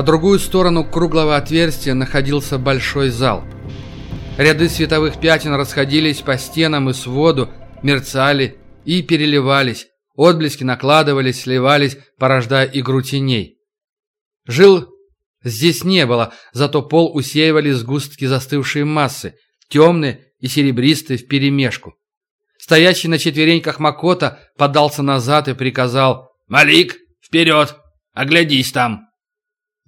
По другую сторону круглого отверстия находился большой зал. Ряды световых пятен расходились по стенам и своду, мерцали и переливались, отблески накладывались, сливались, порождая игру теней. Жил здесь не было, зато пол усеивали сгустки застывшей массы, темные и серебристые вперемешку. Стоящий на четвереньках Макота подался назад и приказал «Малик, вперед! Оглядись там!»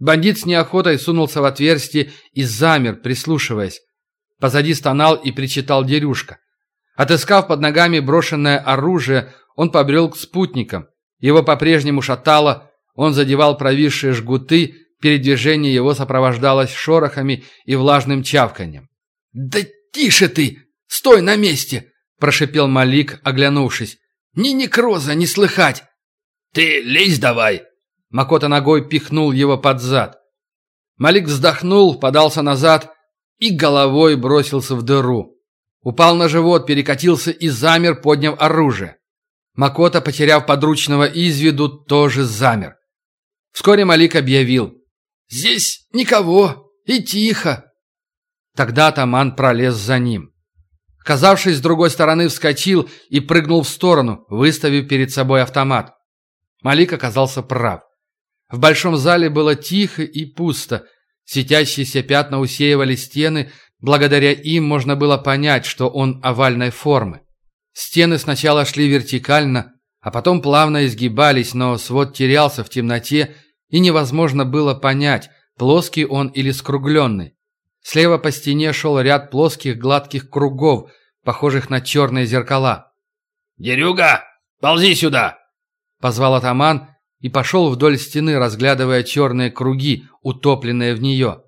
Бандит с неохотой сунулся в отверстие и замер, прислушиваясь. Позади стонал и причитал Дерюшка. Отыскав под ногами брошенное оружие, он побрел к спутникам. Его по-прежнему шатало, он задевал провисшие жгуты, передвижение его сопровождалось шорохами и влажным чавканьем. «Да тише ты! Стой на месте!» – прошипел Малик, оглянувшись. «Ни некроза не слыхать!» «Ты лезь давай!» Макота ногой пихнул его под зад. Малик вздохнул, подался назад и головой бросился в дыру. Упал на живот, перекатился и замер, подняв оружие. Макота, потеряв подручного из виду, тоже замер. Вскоре Малик объявил. «Здесь никого и тихо». Тогда атаман пролез за ним. Оказавшись с другой стороны, вскочил и прыгнул в сторону, выставив перед собой автомат. Малик оказался прав. В большом зале было тихо и пусто. Светящиеся пятна усеивали стены, благодаря им можно было понять, что он овальной формы. Стены сначала шли вертикально, а потом плавно изгибались, но свод терялся в темноте, и невозможно было понять, плоский он или скругленный. Слева по стене шел ряд плоских гладких кругов, похожих на черные зеркала. «Дерюга, ползи сюда!» — позвал атаман, и пошел вдоль стены, разглядывая черные круги, утопленные в нее.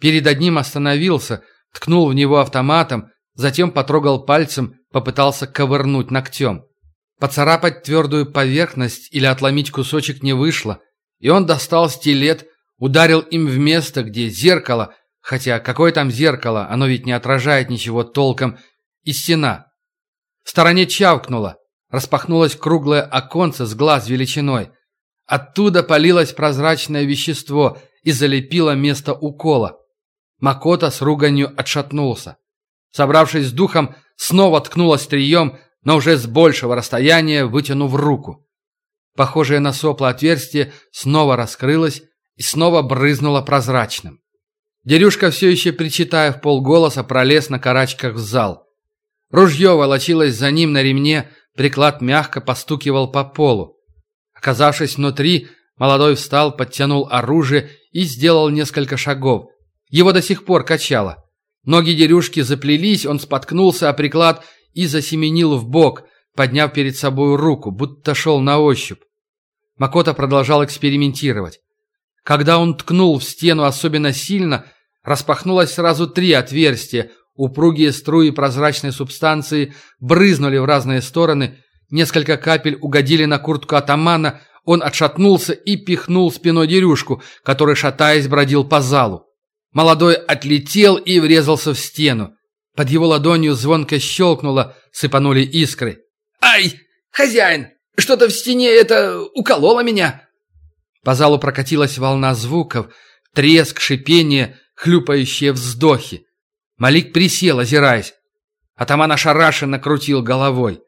Перед одним остановился, ткнул в него автоматом, затем потрогал пальцем, попытался ковырнуть ногтем. Поцарапать твердую поверхность или отломить кусочек не вышло, и он достал стилет, ударил им в место, где зеркало, хотя какое там зеркало, оно ведь не отражает ничего толком, и стена. В стороне чавкнуло, распахнулось круглое оконце с глаз величиной – Оттуда полилось прозрачное вещество и залепило место укола. Макота с руганью отшатнулся. Собравшись с духом, снова ткнул острием, но уже с большего расстояния, вытянув руку. Похожее на сопло отверстие снова раскрылось и снова брызнуло прозрачным. Дерюшка, все еще причитая в полголоса, пролез на карачках в зал. Ружье волочилось за ним на ремне, приклад мягко постукивал по полу. Оказавшись внутри, молодой встал, подтянул оружие и сделал несколько шагов. Его до сих пор качало. Ноги дерюшки заплелись, он споткнулся о приклад и засеменил в бок, подняв перед собой руку, будто шел на ощупь. Макота продолжал экспериментировать. Когда он ткнул в стену особенно сильно, распахнулось сразу три отверстия, упругие струи прозрачной субстанции брызнули в разные стороны, Несколько капель угодили на куртку атамана, он отшатнулся и пихнул спиной дерюшку, который, шатаясь, бродил по залу. Молодой отлетел и врезался в стену. Под его ладонью звонко щелкнуло, сыпанули искры. «Ай, хозяин, что-то в стене это укололо меня!» По залу прокатилась волна звуков, треск, шипение, хлюпающие вздохи. Малик присел, озираясь. Атаман ошарашенно крутил головой.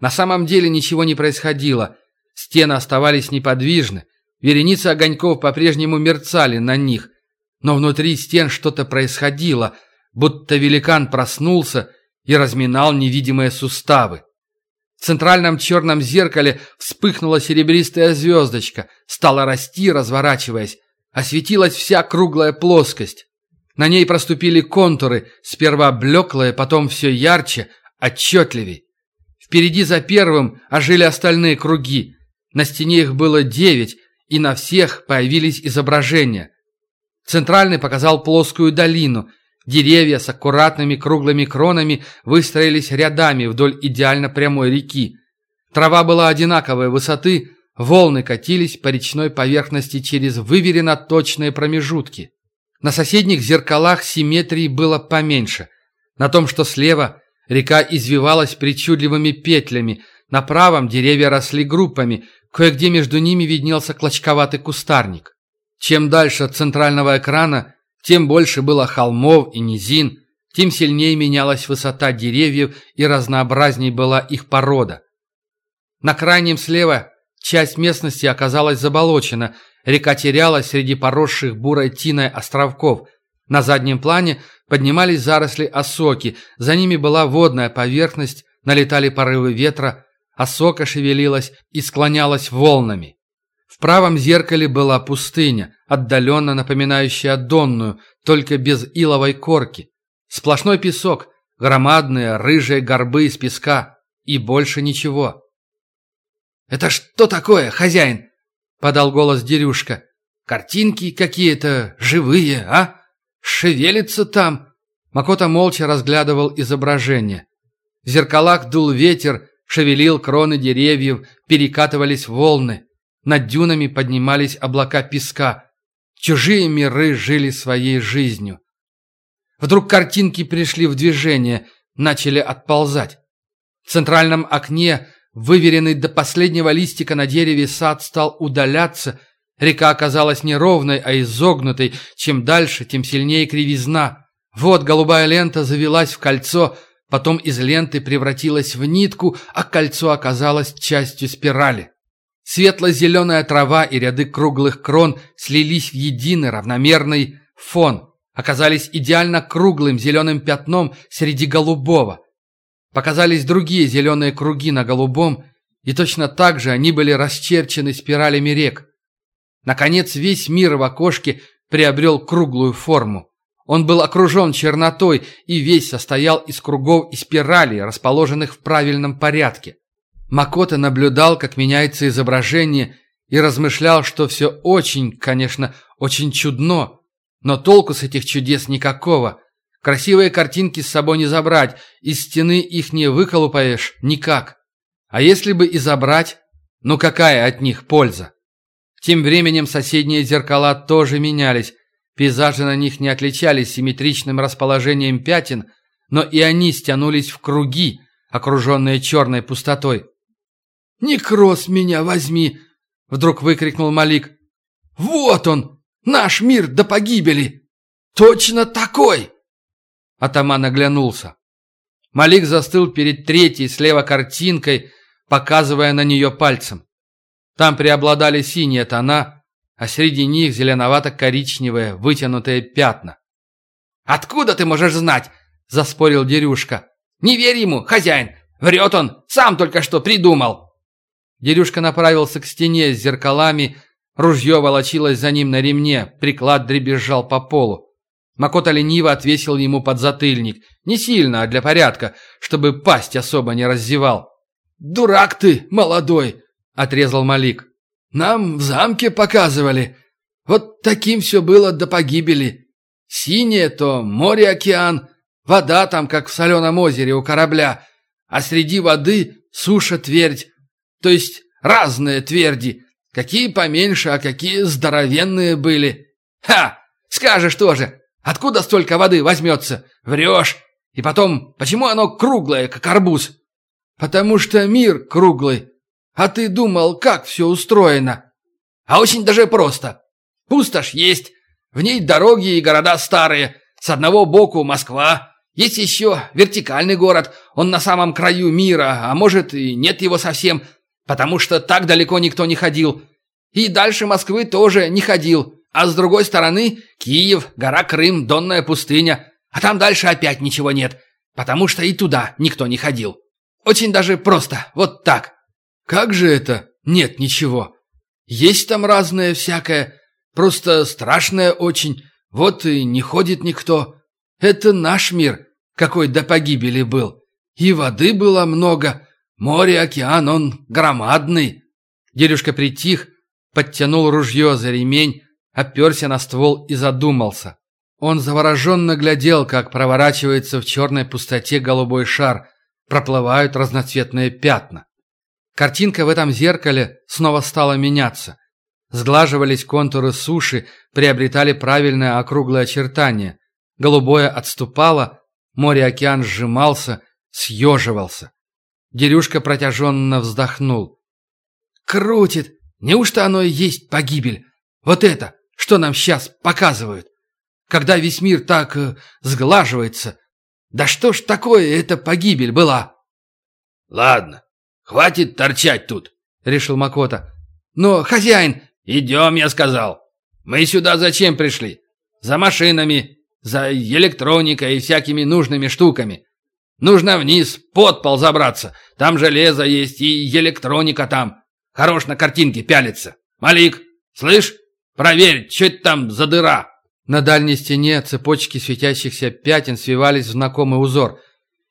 На самом деле ничего не происходило. Стены оставались неподвижны. Вереницы огоньков по-прежнему мерцали на них. Но внутри стен что-то происходило, будто великан проснулся и разминал невидимые суставы. В центральном черном зеркале вспыхнула серебристая звездочка, стала расти, разворачиваясь. Осветилась вся круглая плоскость. На ней проступили контуры, сперва блеклые, потом все ярче, отчетливей. Впереди за первым ожили остальные круги. На стене их было девять, и на всех появились изображения. Центральный показал плоскую долину. Деревья с аккуратными круглыми кронами выстроились рядами вдоль идеально прямой реки. Трава была одинаковой высоты, волны катились по речной поверхности через выверенно точные промежутки. На соседних зеркалах симметрии было поменьше. На том, что слева, Река извивалась причудливыми петлями. На правом деревья росли группами, кое-где между ними виднелся клочковатый кустарник. Чем дальше от центрального экрана, тем больше было холмов и низин, тем сильнее менялась высота деревьев и разнообразней была их порода. На крайнем слева часть местности оказалась заболочена, река терялась среди поросших бурой тиной островков. На заднем плане поднимались заросли осоки, за ними была водная поверхность, налетали порывы ветра, осока шевелилась и склонялась волнами. В правом зеркале была пустыня, отдаленно напоминающая Донную, только без иловой корки. Сплошной песок, громадные рыжие горбы из песка и больше ничего. «Это что такое, хозяин?» — подал голос Дерюшка. «Картинки какие-то живые, а? Шевелится там!» Макота молча разглядывал изображение. В зеркалах дул ветер, шевелил кроны деревьев, перекатывались волны. Над дюнами поднимались облака песка. Чужие миры жили своей жизнью. Вдруг картинки пришли в движение, начали отползать. В центральном окне, выверенный до последнего листика на дереве сад стал удаляться. Река оказалась не ровной, а изогнутой. Чем дальше, тем сильнее кривизна. Вот голубая лента завелась в кольцо, потом из ленты превратилась в нитку, а кольцо оказалось частью спирали. Светло-зеленая трава и ряды круглых крон слились в единый равномерный фон оказались идеально круглым зеленым пятном среди голубого. Показались другие зеленые круги на голубом, и точно так же они были расчерчены спиралями рек. Наконец весь мир в окошке приобрел круглую форму. Он был окружен чернотой и весь состоял из кругов и спиралей, расположенных в правильном порядке. Макота наблюдал, как меняется изображение, и размышлял, что все очень, конечно, очень чудно, но толку с этих чудес никакого. Красивые картинки с собой не забрать, из стены их не выколупаешь никак. А если бы и забрать, ну какая от них польза? Тем временем соседние зеркала тоже менялись. Пейзажи на них не отличались симметричным расположением пятен, но и они стянулись в круги, окруженные черной пустотой. «Некроз меня возьми!» — вдруг выкрикнул Малик. «Вот он! Наш мир до погибели! Точно такой!» Атаман оглянулся. Малик застыл перед третьей слева картинкой, показывая на нее пальцем. Там преобладали синие тона, а среди них зеленовато-коричневые вытянутые пятна. «Откуда ты можешь знать?» – заспорил Дерюшка. «Не верь ему, хозяин! Врет он! Сам только что придумал!» Дерюшка направился к стене с зеркалами, Ружье волочилось за ним на ремне, приклад дребезжал по полу. Макота лениво отвесил ему подзатыльник. Не сильно, а для порядка, чтобы пасть особо не раззевал. «Дурак ты, молодой!» — отрезал Малик. «Нам в замке показывали. Вот таким все было до погибели. Синее то море-океан, вода там, как в соленом озере у корабля, а среди воды суша твердь, то есть разные тверди, Какие поменьше, а какие здоровенные были. Ха! Скажешь тоже. Откуда столько воды возьмется? Врешь. И потом, почему оно круглое, как арбуз? Потому что мир круглый. А ты думал, как все устроено? А очень даже просто. Пустошь есть. В ней дороги и города старые. С одного боку Москва. Есть еще вертикальный город. Он на самом краю мира, а может и нет его совсем – потому что так далеко никто не ходил. И дальше Москвы тоже не ходил. А с другой стороны Киев, гора Крым, Донная пустыня. А там дальше опять ничего нет, потому что и туда никто не ходил. Очень даже просто, вот так. Как же это? Нет ничего. Есть там разное всякое, просто страшное очень. Вот и не ходит никто. Это наш мир, какой до погибели был. И воды было много, Море, океан, он громадный. Дедушка притих, подтянул ружье за ремень, оперся на ствол и задумался. Он завороженно глядел, как проворачивается в черной пустоте голубой шар, проплывают разноцветные пятна. Картинка в этом зеркале снова стала меняться. Сглаживались контуры суши, приобретали правильное округлое очертание. Голубое отступало, море-океан сжимался, съеживался. Дерюшка протяженно вздохнул. «Крутит! Неужто оно и есть погибель? Вот это! Что нам сейчас показывают? Когда весь мир так э, сглаживается. Да что ж такое это погибель была? Ладно, хватит торчать тут, решил Макота. Но, хозяин... Идем, я сказал. Мы сюда зачем пришли? За машинами, за электроникой и всякими нужными штуками. Нужно вниз, под пол забраться. Там железо есть и электроника там. Хорош на картинке пялится. Малик, слышь, проверь, что это там за дыра?» На дальней стене цепочки светящихся пятен свивались в знакомый узор,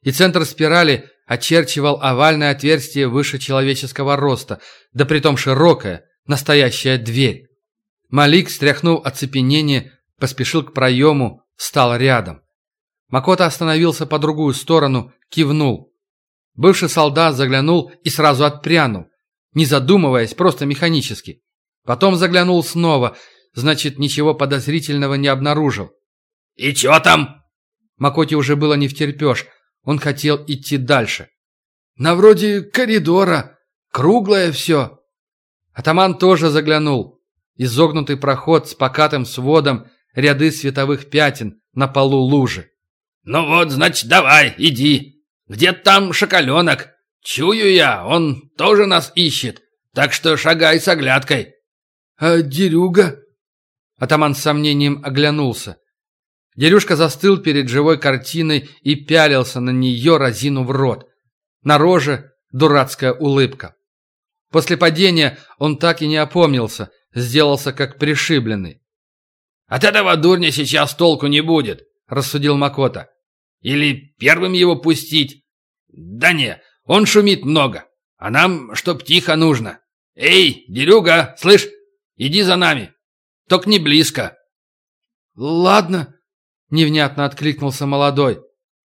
и центр спирали очерчивал овальное отверстие выше человеческого роста, да притом широкое, настоящая дверь. Малик, стряхнув оцепенение, поспешил к проему, стал рядом. Макота остановился по другую сторону, кивнул. Бывший солдат заглянул и сразу отпрянул, не задумываясь, просто механически. Потом заглянул снова, значит, ничего подозрительного не обнаружил. «И чё там?» Макоте уже было не втерпёшь, он хотел идти дальше. «На вроде коридора, круглое всё». Атаман тоже заглянул. Изогнутый проход с покатым сводом, ряды световых пятен, на полу лужи. «Ну вот, значит, давай, иди. Где там шоколенок? Чую я, он тоже нас ищет. Так что шагай с оглядкой». «А Дерюга?» Атаман с сомнением оглянулся. Дерюшка застыл перед живой картиной и пялился на нее, разину в рот. На роже дурацкая улыбка. После падения он так и не опомнился, сделался как пришибленный. «От этого дурня сейчас толку не будет», — рассудил Макота. Или первым его пустить? Да не, он шумит много, а нам, чтоб тихо нужно. Эй, Дерюга, слышь, иди за нами. Только не близко. Ладно, невнятно откликнулся молодой.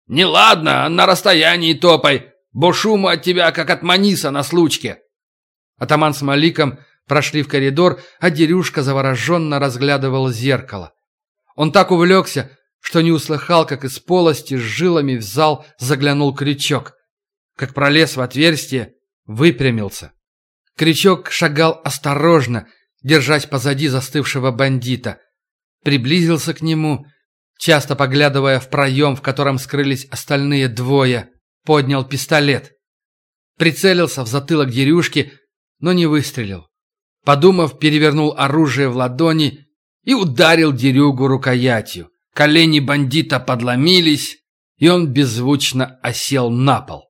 Не ладно, а на расстоянии топай, бо шуму от тебя, как от маниса на случке. Атаман с Маликом прошли в коридор, а Дерюшка завороженно разглядывал зеркало. Он так увлекся, что не услыхал, как из полости с жилами в зал заглянул крючок. Как пролез в отверстие, выпрямился. Крючок шагал осторожно, держась позади застывшего бандита. Приблизился к нему, часто поглядывая в проем, в котором скрылись остальные двое, поднял пистолет. Прицелился в затылок Дерюшки, но не выстрелил. Подумав, перевернул оружие в ладони и ударил Дерюгу рукоятью. Колени бандита подломились, и он беззвучно осел на пол.